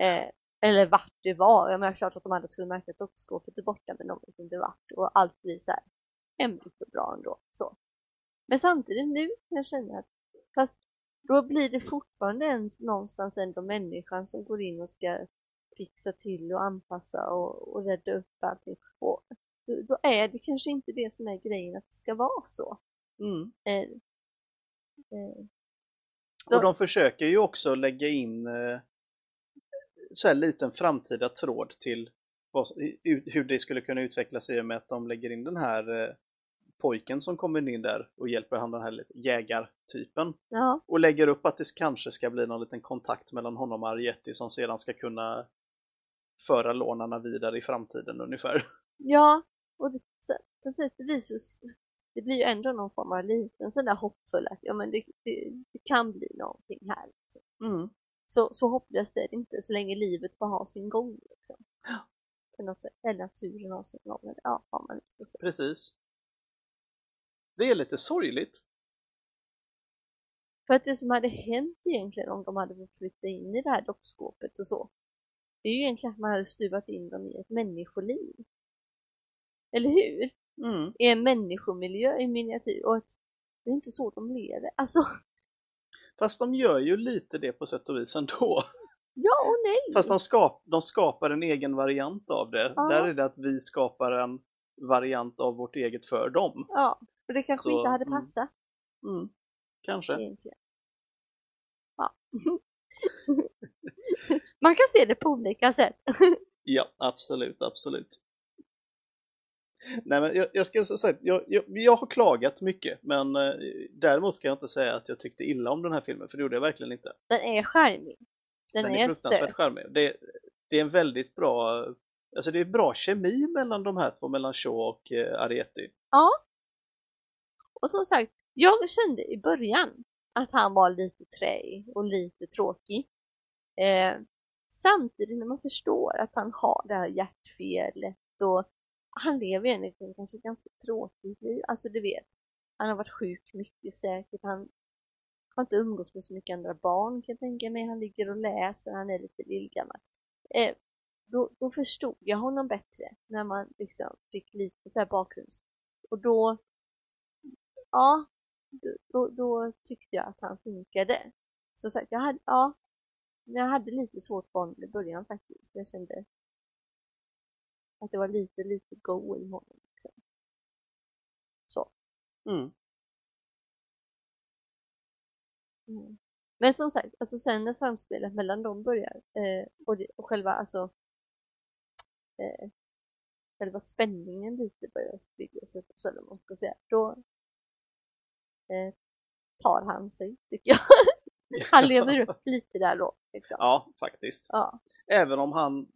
Eh, eller vart det var. Jag menar klart att de andra skulle märka att dockskåpet är borta men de vet inte vart. Och allt blir så här hemligt och bra ändå. Så. Men samtidigt nu kan jag känna att fast då blir det fortfarande en, någonstans ändå människan som går in och ska fixa till och anpassa och, och rädda upp allting. Och då, då är det kanske inte det som är grejen att det ska vara så. Mm. Eh, eh, Och de försöker ju också lägga in eh, så här liten framtida tråd till vad, hu- hur det skulle kunna utvecklas i och med att de lägger in den här eh, pojken som kommer in där och hjälper han den här jägartypen. ja, Och lägger upp att det kanske ska bli någon liten kontakt mellan honom och Arietti som sedan ska kunna föra lånarna vidare i framtiden ungefär. ja, och det, det blir ju ändå någon form av liten sån där hoppfull att ja men det, det, det kan bli någonting här. Liksom. Mm. Så, så hopplöst är det inte så länge livet får ha sin gång. Liksom. Sätt. Eller naturen har sin gång. Ja, man. Precis. Det är lite sorgligt. För att det som hade hänt egentligen om de hade fått flytta in i det här dockskåpet och så. Det är ju egentligen att man hade stuvat in dem i ett människoliv. Eller hur? Mm. I en människomiljö i miniatyr. Och att det är inte så de lever. Alltså, Fast de gör ju lite det på sätt och vis ändå. ja och nej. Fast de, skap, de skapar en egen variant av det. Ja. Där är det att vi skapar en variant av vårt eget för dem. Ja, och det kanske Så, inte hade mm. passat Mm. Kanske. egentligen. Ja. Man kan se det på olika sätt. Ja, absolut, absolut. Nej, men jag, jag ska säga jag, jag, jag har klagat mycket, men eh, däremot ska jag inte säga att jag tyckte illa om den här filmen, för det gjorde jag verkligen inte. Den är charmig. Den, Den är, är fruktansvärt söt. charmig. Det, det är en väldigt bra, alltså det är bra kemi mellan de här två, mellan Shaw och eh, Arieti. Ja. Och som sagt, jag kände i början att han var lite träig och lite tråkig. Eh, samtidigt när man förstår att han har det här hjärtfelet och han lever egentligen kanske ett ganska tråkigt liv. Alltså du vet, han har varit sjuk mycket säkert. Han har inte umgås med så mycket andra barn kan jag tänka mig. Han ligger och läser, han är lite lillgammal. Eh, då, då förstod jag honom bättre när man liksom fick lite så här bakgrund. Och då, ja, då, då, då tyckte jag att han funkade. Som sagt, jag hade, ja, jag hade lite svårt för honom i början faktiskt. Jag kände att det var lite, lite go i honom. Liksom. Så. Mm. Mm. Men som sagt, alltså sen när samspelet mellan dem börjar eh, och, det, och själva alltså eh, själva spänningen lite börjar byggas upp, så eller man ska säga, då eh, tar han sig, tycker jag. han lever upp lite där då. Liksom. Ja, faktiskt. Ja. Även om han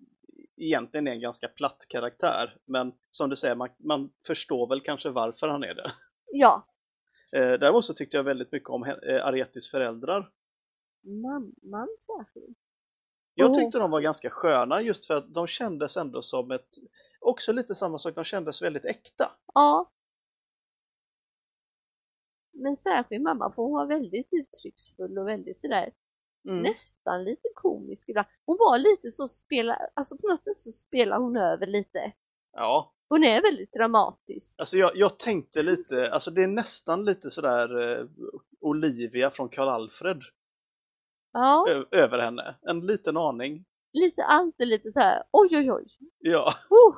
egentligen är en ganska platt karaktär, men som du säger, man, man förstår väl kanske varför han är det. ja, Eh, däremot så tyckte jag väldigt mycket om eh, Arietis föräldrar. mamman särskilt. Jag tyckte de var ganska sköna just för att de kändes ändå som ett, också lite samma sak, de kändes väldigt äkta. Ja. Men särskilt mamma, för hon var väldigt uttrycksfull och väldigt sådär Mm. nästan lite komisk ibland. Hon var lite så spela, alltså på något sätt så spelar hon över lite. Ja, Hon är väldigt dramatisk. alltså jag, jag tänkte lite, alltså det är nästan lite sådär eh, Olivia från Karl Alfred Ja, över henne, en liten aning. lite alltid lite så här. oj oj oj. Ja, Oh.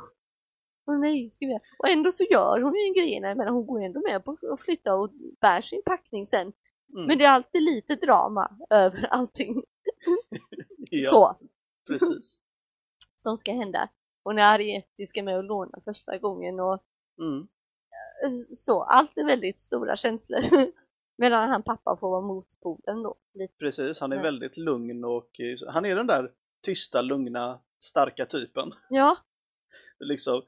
Oh, nej, ska vi... Och ändå så gör hon ju grejerna, men hon går ändå med på att flytta och bär sin packning sen. mm. Men det är alltid lite drama över allting. ja Så, precis. som ska hända. Hon är Arieti ska med och låna första gången och Mm. så, allt är väldigt stora känslor. Medan han pappa får vara motpolen då. Lite. Precis, han är Ja. väldigt lugn och eh, han är den där tysta, lugna, starka typen. Ja, Liksom,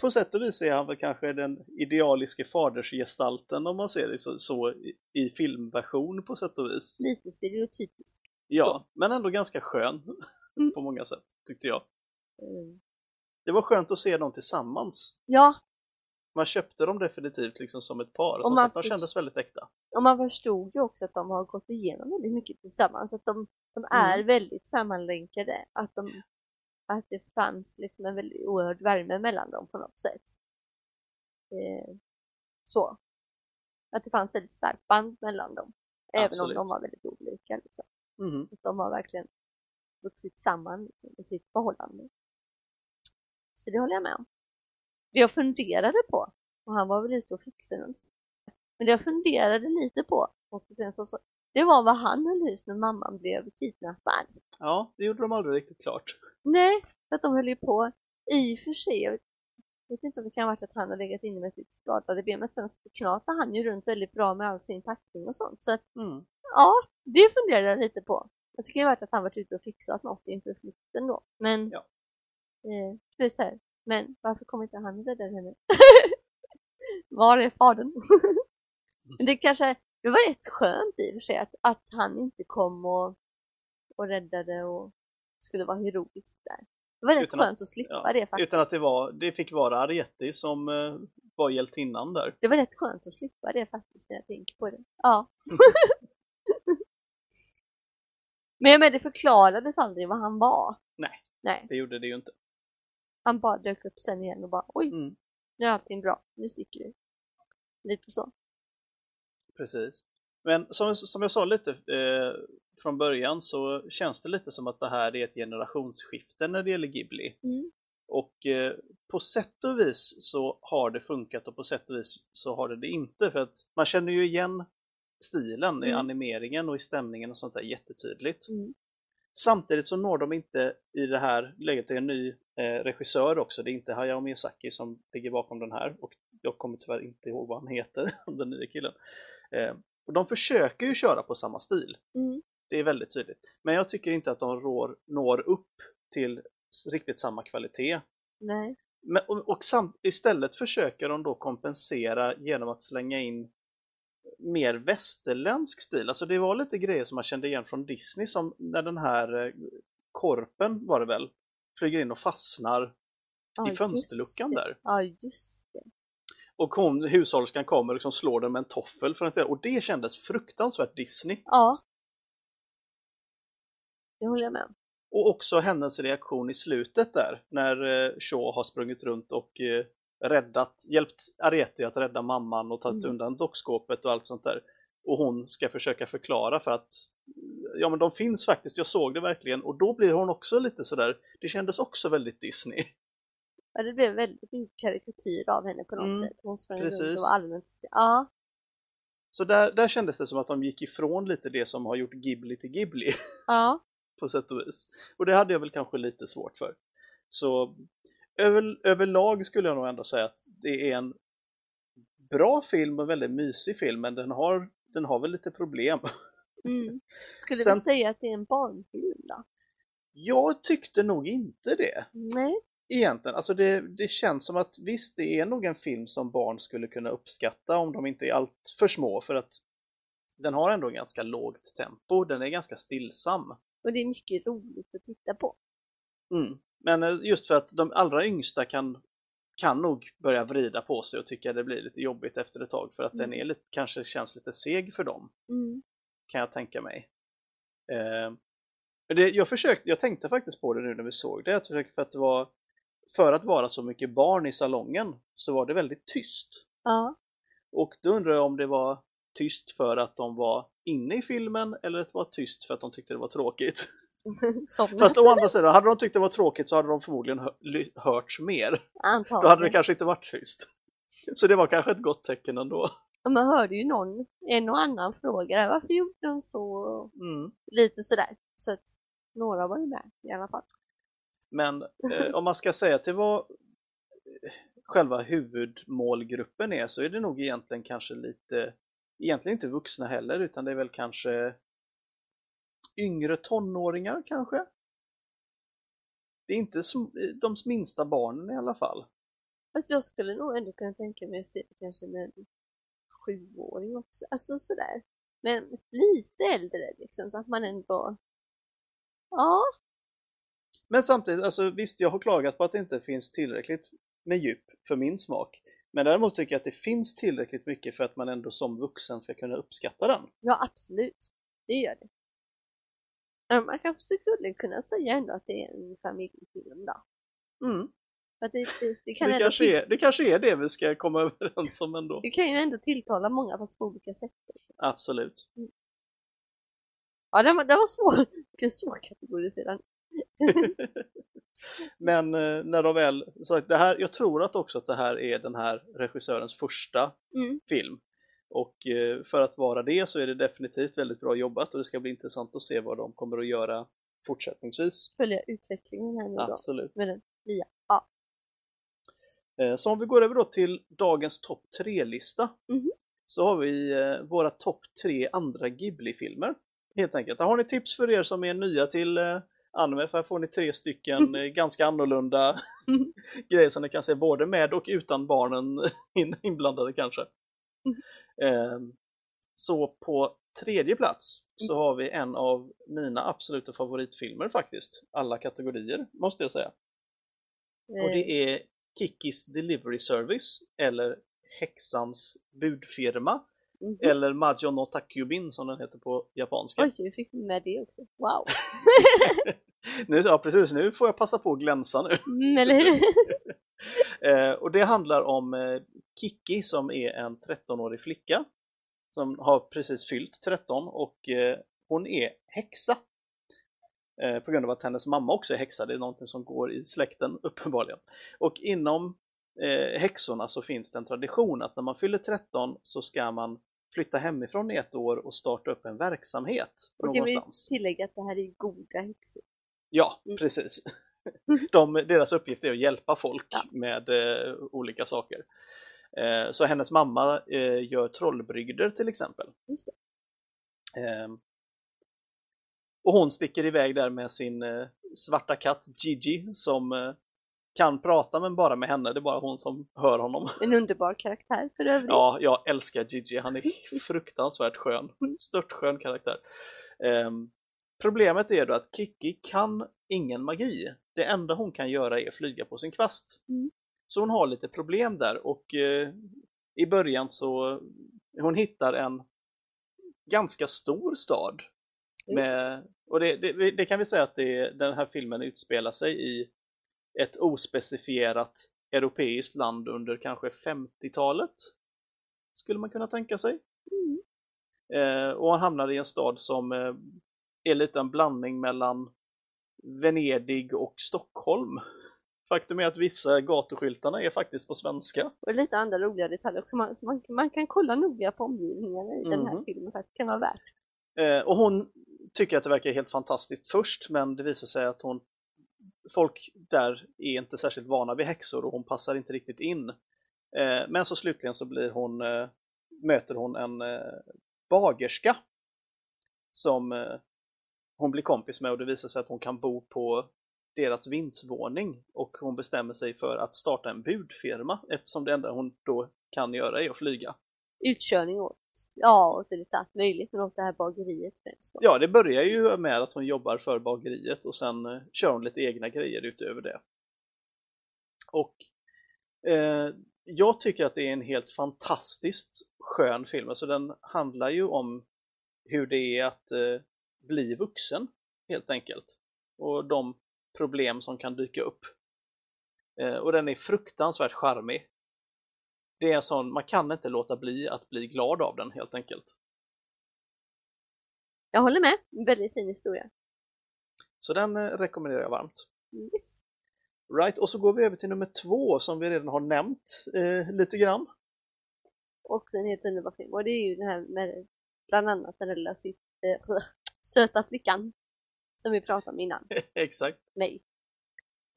på- sätt och vis är han väl kanske den idealiska fadersgestalten om man ser det så, så i, i filmversion på sätt och vis. lite stereotypiskt. Ja, men ändå ganska skön Mm. på många sätt, tyckte jag. Mm. Det var skönt att se dem tillsammans. Ja, Man köpte dem definitivt liksom som ett par. Och Som man sagt, de kändes väldigt äkta. och man förstod ju också att de har gått igenom väldigt mycket tillsammans. Att de, de är Mm. väldigt sammanlänkade. Att, de, att det fanns liksom en väldigt oerhörd värme mellan dem på något sätt. Eh, så. Att det fanns väldigt starkt band mellan dem. Även Absolut. om de var väldigt olika. Liksom. Mhm. Att de har verkligen vuxit samman liksom, i sitt förhållande. Så det håller jag med om. Det jag funderade på, och han var väl ute och fixade något. Men det jag funderade lite på, det var vad han höll hus när mamman blev kidnappad. Ja, det gjorde de aldrig riktigt klart. Nej, för att de höll ju på, i och för sig, jag vet inte om det kan ha varit att han har legat inne med sitt skadade ben, men sen knatade han ju runt väldigt bra med all sin packning och sånt. Så att Mm. Ja, det funderar jag lite på. Jag tycker det har varit att han varit ute och fixat något inför flytten då. Men, Ja. eh, det är så här, men varför kommer inte han rädda henne? Var är fadern? men det kanske, det var rätt skönt i och för sig att, att han inte kom och, och räddade och skulle vara heroiskt där. Det var rätt Utan att- skönt att slippa Ja, det faktiskt. Utan att det var, det fick vara Arieti som eh, var hjältinnan där. Det var rätt skönt att slippa det faktiskt när jag tänker på det. Ja. men, men det förklarades aldrig vad han var. Nej. Nej. Det gjorde det ju inte. Han bara dök upp sen igen och bara oj, Mm. nu är allting bra, nu sticker vi. Lite så. Precis. Men som, som jag sa lite eh, från början så känns det lite som att det här är ett generationsskifte när det gäller Ghibli. Mm. Och eh, på sätt och vis så har det funkat och på sätt och vis så har det det inte. För att man känner ju igen stilen i Mm. animeringen och i stämningen och sånt där jättetydligt. Mm. Samtidigt så når de inte i det här läget, det är en ny eh, regissör också, det är inte Hayao Miyazaki som ligger bakom den här och jag kommer tyvärr inte ihåg vad han heter, den nya killen. Eh, och de försöker ju köra på samma stil. Mm. Det är väldigt tydligt. Men jag tycker inte att de rår, når upp till riktigt samma kvalitet. Nej. Men, och, och sam, istället försöker de då kompensera genom att slänga in mer västerländsk stil. Alltså det var lite grejer som man kände igen från Disney som när den här eh, korpen var det väl, flyger in och fastnar Ja, i fönsterluckan där. Ja, just det. Och hon, hushållerskan kommer och liksom slår den med en toffel för att säga, och det kändes fruktansvärt Disney. Ja. Det håller jag med om. Och också hennes reaktion i slutet där när eh, Shaw har sprungit runt och eh, räddat, hjälpt Areti att rädda mamman och tagit Mm. undan dockskåpet och allt sånt där. Och hon ska försöka förklara för att ja men de finns faktiskt, jag såg det verkligen och då blir hon också lite sådär, det kändes också väldigt Disney. Ja, det blev väldigt mycket karikatyr av henne på något Mm, sätt. Hon sprang runt precis. och var allmänt... Ja, Så där, där kändes det som att de gick ifrån lite det som har gjort Ghibli till Ghibli. ja. på sätt och vis. Och det hade jag väl kanske lite svårt för. Så över, överlag skulle jag nog ändå säga att det är en bra film och väldigt mysig film, men den har, den har väl lite problem. Mm. Skulle Sen- du säga att det är en barnfilm då? Jag tyckte nog inte det Nej. egentligen. Alltså det, det känns som att visst, det är nog en film som barn skulle kunna uppskatta om de inte är allt för små för att den har ändå ganska lågt tempo, den är ganska stillsam. Och det är mycket roligt att titta på. Mm. Men eh, just för att de allra yngsta kan, kan nog börja vrida på sig och tycka det blir lite jobbigt efter ett tag för att den Mm. är lite, kanske känns lite seg för dem, Mm. kan jag tänka mig. Eh, det, jag, försökte, jag tänkte faktiskt på det nu när vi såg det, för att det var för att vara så mycket barn i salongen så var det väldigt tyst. Ja. Och då undrar jag om det var tyst för att de var inne i filmen eller att det var tyst för att de tyckte det var tråkigt. Fast å andra sidan, hade de tyckt det var tråkigt så hade de förmodligen hörts mer. Antagligen. Då hade det kanske inte varit tyst. Så det var kanske ett gott tecken ändå. Ja, Man hörde ju någon, en och annan fråga varför gjorde de så? Mm. Lite sådär. Så att några var ju med i alla fall. Men eh, om man ska säga till vad eh, själva huvudmålgruppen är så är det nog egentligen kanske lite, egentligen inte vuxna heller utan det är väl kanske yngre tonåringar kanske? Det är inte de minsta barnen i alla fall. Fast jag skulle nog ändå kunna tänka mig att se kanske med en sjuåring också. Alltså sådär. Men lite äldre liksom så att man ändå... Ja, Men samtidigt, alltså visst jag har klagat på att det inte finns tillräckligt med djup för min smak. Men däremot tycker jag att det finns tillräckligt mycket för att man ändå som vuxen ska kunna uppskatta den. ja absolut. Det gör det. Man kanske skulle kunna säga ändå att det är en familjefilm då. Mm. Det, det, det, kan Det, kanske är, det kanske är det vi ska komma överens om ändå. det kan ju ändå tilltala många fast på olika sätt. Absolut. Ja, den var, den var svår. Vilken svår kategori sedan. Men eh, när de väl, så att det här, jag tror att också att det här är den här regissörens första Mm. film. Och eh, för att vara det så är det definitivt väldigt bra jobbat och det ska bli intressant att se vad de kommer att göra fortsättningsvis. Följa utvecklingen här nu då. Absolut. Med den nya. Ja. Eh, Så om vi går över då till dagens topp 3-lista Mhm. så har vi eh, våra topp 3 andra Ghibli-filmer. Helt enkelt. Har ni tips för er som är nya till anime? För här får ni tre stycken eh, ganska annorlunda Mhm. grejer som ni kan se både med och utan barnen in- inblandade kanske. Mhm. Eh, Så på tredje plats så har vi en av mina absoluta favoritfilmer faktiskt. Alla kategorier måste jag säga. Och det är Kikis Delivery Service eller Häxans budfirma mhm. eller Majo no Takubin som den heter på japanska. Oj, vi fick med det också. Wow. Nu, ja precis, nu får jag passa på att glänsa nu. Mm, eller hur? Eh, och det handlar om eh, Kiki som är en 13-årig flicka som har precis fyllt 13 och eh, hon är häxa. Eh, på grund av att hennes mamma också är häxa, det är någonting som går i släkten uppenbarligen. Och inom eh, häxorna så finns det en tradition att när man fyller 13 så ska man flytta hemifrån i ett år och starta upp en verksamhet Och kan vi någonstans. tillägga att det här är goda häxor. Ja, Mm. precis. De, deras uppgift är att hjälpa folk Ja. med eh, olika saker. Eh, så hennes mamma eh, gör trollbrygder till exempel. Just det. Eh, och hon sticker iväg där med sin eh, svarta katt Gigi som kan prata men bara med henne, det är bara hon som hör honom. En underbar karaktär för övrigt. Ja, jag älskar Gigi, han är fruktansvärt skön. Mm. Störtskön karaktär. Ehm, problemet är då att Kiki kan ingen magi. Det enda hon kan göra är att flyga på sin kvast. Mm. Så hon har lite problem där och eh, i början så hon hittar en ganska stor stad. Med, och det, det, det kan vi säga att det, den här filmen utspelar sig i ett ospecifierat europeiskt land under kanske 50-talet. Skulle man kunna tänka sig. Mm. Eh, och han hamnar i en stad som eh, är lite en blandning mellan Venedig och Stockholm. Faktum är att vissa gatuskyltarna är faktiskt på svenska. Och lite andra roliga detaljer också. Man, man, man kan kolla noga på omgivningarna i den här Mhm. filmen. Faktiskt. kan vara värt. Eh, och hon tycker att det verkar helt fantastiskt först men det visar sig att hon folk där är inte särskilt vana vid häxor och hon passar inte riktigt in. Eh, men så slutligen så blir hon, eh, möter hon en eh, bagerska som eh, hon blir kompis med och det visar sig att hon kan bo på deras vindsvåning och hon bestämmer sig för att starta en budfirma eftersom det enda hon då kan göra är att flyga. Utkörning åt, ja, åt lite allt möjligt. Men åt det här bageriet främst. Då. Ja, det börjar ju med att hon jobbar för bageriet och sen eh, kör hon lite egna grejer utöver det. Och eh, jag tycker att det är en helt fantastiskt skön film. Alltså den handlar ju om hur det är att eh, bli vuxen, helt enkelt. Och de problem som kan dyka upp. Eh, och den är fruktansvärt charmig. Det är en sån, man kan inte låta bli att bli glad av den helt enkelt. Jag håller med. Väldigt fin historia. Så den eh, rekommenderar jag varmt. Mm. Right, och så går vi över till nummer två som vi redan har nämnt eh, lite grann. Också en helt underbar film. Och det är ju den här med bland annat den lilla sitt, eh, söta flickan. Som vi pratade om innan. Exakt. Mig.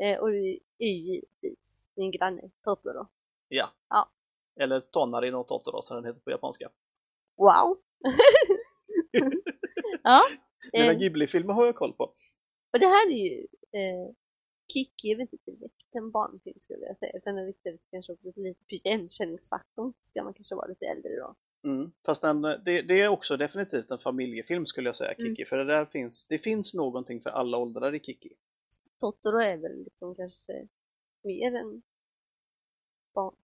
Eh, och det är ju givetvis min granne Totoro. Ja. Ja. Eller Tonari no Totoro som den heter på japanska. Wow! ja. Mina Eh, Ghibli-filmer har jag koll på. och det här är ju eh, Kiki är väl inte direkt en barnfilm skulle jag säga. Utan den riktar sig kanske också lite för igenkänningsfaktorn. Ska man kanske vara lite äldre då. Mm. Fast den, det, det är också definitivt en familjefilm skulle jag säga, Mm. Kiki. För det där finns, det finns någonting för alla åldrar i Kiki. Totoro är väl liksom kanske mer än barn.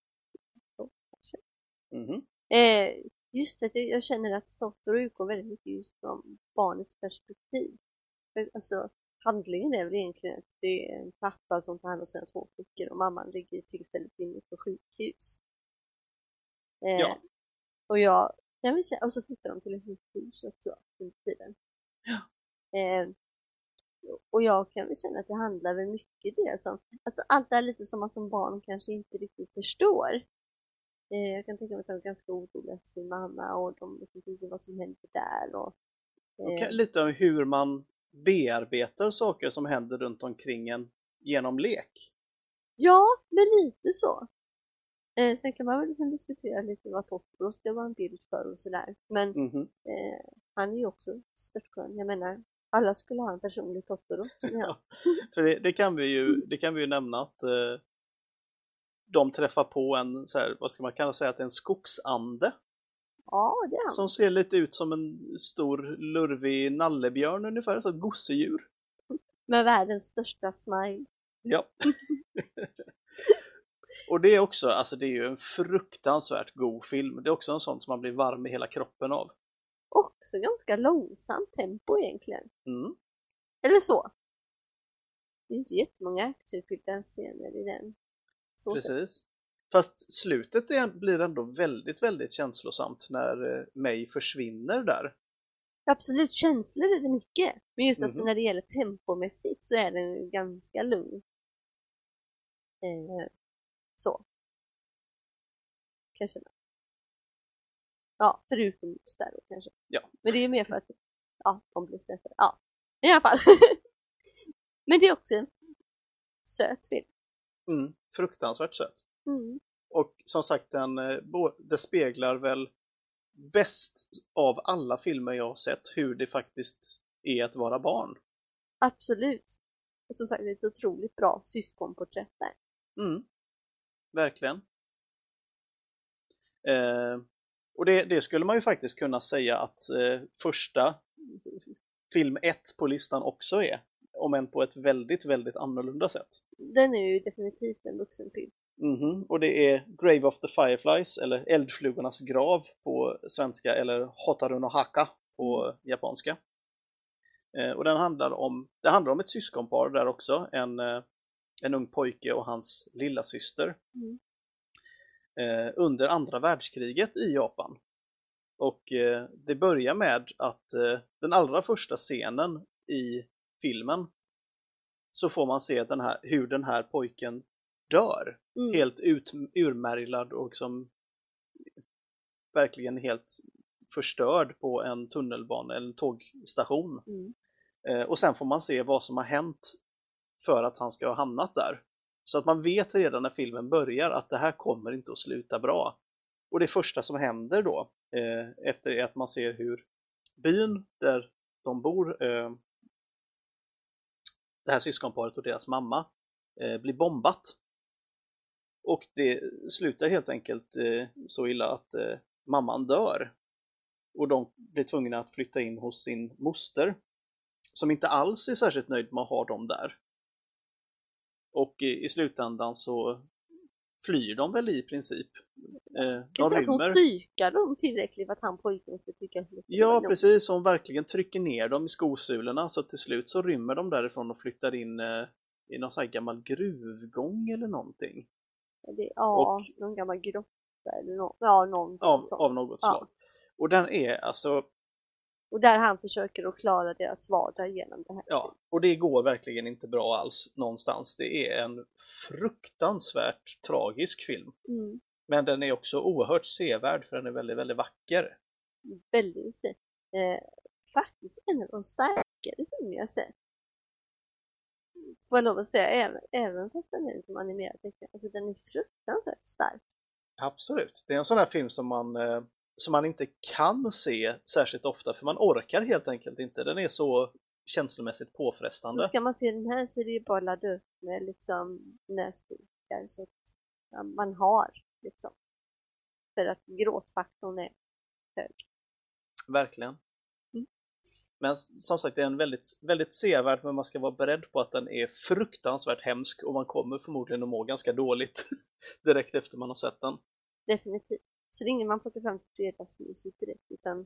Mhm. Eh, just för att jag, jag känner att Totoro utgår väldigt mycket just från barnets perspektiv. För, alltså, handlingen är väl egentligen att det är en pappa som tar hand om sina två flickor och mamman ligger tillfälligt inne på sjukhus. Eh, Ja. Och jag, jag vill och så flyttar de till ett nytt hus också under tiden. Ja. Eh, och jag kan väl känna att det handlar väl mycket det som, alltså allt det här lite som man som barn kanske inte riktigt förstår. Eh, jag kan tänka mig att de är ganska oroliga för sin mamma och de vet inte riktigt vad som händer där. Och, eh, ka- lite om hur man bearbetar saker som händer runt omkring en genom lek. Ja, men lite så. Eh, sen kan man väl liksom diskutera lite vad Totoro ska vara en bild för och sådär. Men Mhm. eh, han är ju också störtskön. Jag menar, alla skulle ha en personlig Totoro. Ja. För det, det, kan vi ju, det kan vi ju nämna att eh, de träffar på en, så här, vad ska man kalla säga, att en skogsande ja, det är han. som ser lite ut som en stor lurvig nallebjörn ungefär, så ett gosedjur. Med världens största smile. Ja. Och det är också, alltså det är ju en fruktansvärt god film. Det är också en sån som man blir varm i hela kroppen av. Också ganska långsamt tempo egentligen. Mm. Eller så. Det är inte jättemånga actionfyllda scener i den. Så. Precis. Fast slutet är, blir ändå väldigt, väldigt känslosamt när eh, May försvinner där. Absolut, känslor är det mycket. Men just alltså Mhm. när det gäller tempomässigt så är den ganska lugn. Eh, så. Kanske. Ja, förutom just där då kanske. Ja. Men det är ju mer för att ja, de blir stressade. Ja, i alla fall. Men det är också en söt film. Mm, fruktansvärt söt. Mm. Och som sagt, den, eh, det speglar väl bäst av alla filmer jag har sett hur det faktiskt är att vara barn. Absolut. Och som sagt, det är ett otroligt bra syskonporträtt där. Mm. Verkligen. Eh, och det, det skulle man ju faktiskt kunna säga att eh, första film 1 på listan också är. Om än på ett väldigt, väldigt annorlunda sätt. Den är ju definitivt en vuxenfilm. Mhm, Och det är Grave of the Fireflies, eller Eldflugornas grav på svenska, eller Hotaru no Haka på japanska. Eh, och den handlar om, det handlar om ett syskonpar där också, en, eh, en ung pojke och hans lilla syster Mm. eh, under andra världskriget i Japan. Och eh, det börjar med att eh, den allra första scenen i filmen så får man se den här, hur den här pojken dör. Mm. Helt ut, urmärglad och som verkligen helt förstörd på en tunnelbana eller en tågstation. Mm. Eh, och sen får man se vad som har hänt för att han ska ha hamnat där. Så att man vet redan när filmen börjar att det här kommer inte att sluta bra. Och det första som händer då, eh, efter är att man ser hur byn där de bor, eh, det här syskonparet och deras mamma, eh, blir bombat. Och det slutar helt enkelt eh, så illa att eh, mamman dör. Och de blir tvungna att flytta in hos sin moster som inte alls är särskilt nöjd med att ha dem där. Och i, i slutändan så flyr de väl i princip. Eh, de säga att hon psykar dem tillräckligt för att han pojken ska tycka att det Ja, precis. Hon verkligen trycker ner dem i skosulorna så till slut så rymmer de därifrån och flyttar in eh, i någon sån här gammal gruvgång eller någonting. Det, ja, Och- någon gammal grotta eller nå ja, någonting Av, sånt. av något Ja. slag. Och den är alltså, Och där han försöker att klara deras vardag genom det här. ja, och det går verkligen inte bra alls någonstans. Det är en fruktansvärt tragisk film. Mm. Men den är också oerhört sevärd för den är väldigt, väldigt vacker. Väldigt fin. Eh, faktiskt en av de starkare filmer jag sett. Får jag lov att säga, även, även fast den är som animerad. Alltså den är fruktansvärt stark. Absolut. Det är en sån här film som man, eh, som man inte kan se särskilt ofta för man orkar helt enkelt inte. Den är så känslomässigt Så påfrestande. ska man se den här så är det ju bara ladda upp med liksom näsdukar så att man har liksom. För att gråtfaktorn är hög. Verkligen. Mm. Men som sagt, det är en väldigt, väldigt sevärd men man ska vara beredd på att den är fruktansvärt hemsk och man kommer förmodligen att må ganska dåligt direkt efter man har sett den. Definitivt. Så det är ingen man plockar fram till fredagsmyset direkt utan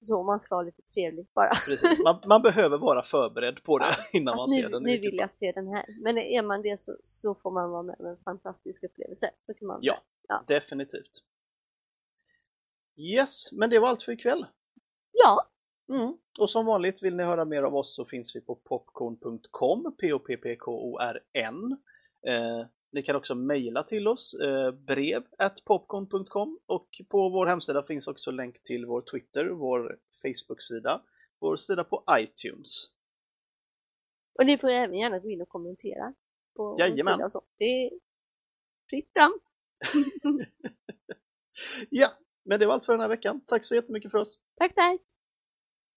så man ska ha lite trevligt bara. Precis. Man, man behöver vara förberedd på det innan man Att ser nu, den. nu vill jag se den här. Men är man det så, så får man vara med om en fantastisk upplevelse. Så kan man Ja. fall. Definitivt. Yes, men det var allt för ikväll. ja, Mm. Och som vanligt vill ni höra mer av oss så finns vi på popcorn.com, p-o-p-p-k-o-r-n. Eh, ni kan också mejla till oss, eh, brev at popcorn.com och på vår hemsida finns också länk till vår Twitter, vår Facebook-sida, vår sida på iTunes. och ni får även gärna gå in och kommentera på vår Jajamän. sida och så. Det är fritt fram. Ja, men det var allt för den här veckan. Tack så jättemycket för oss. Tack, tack!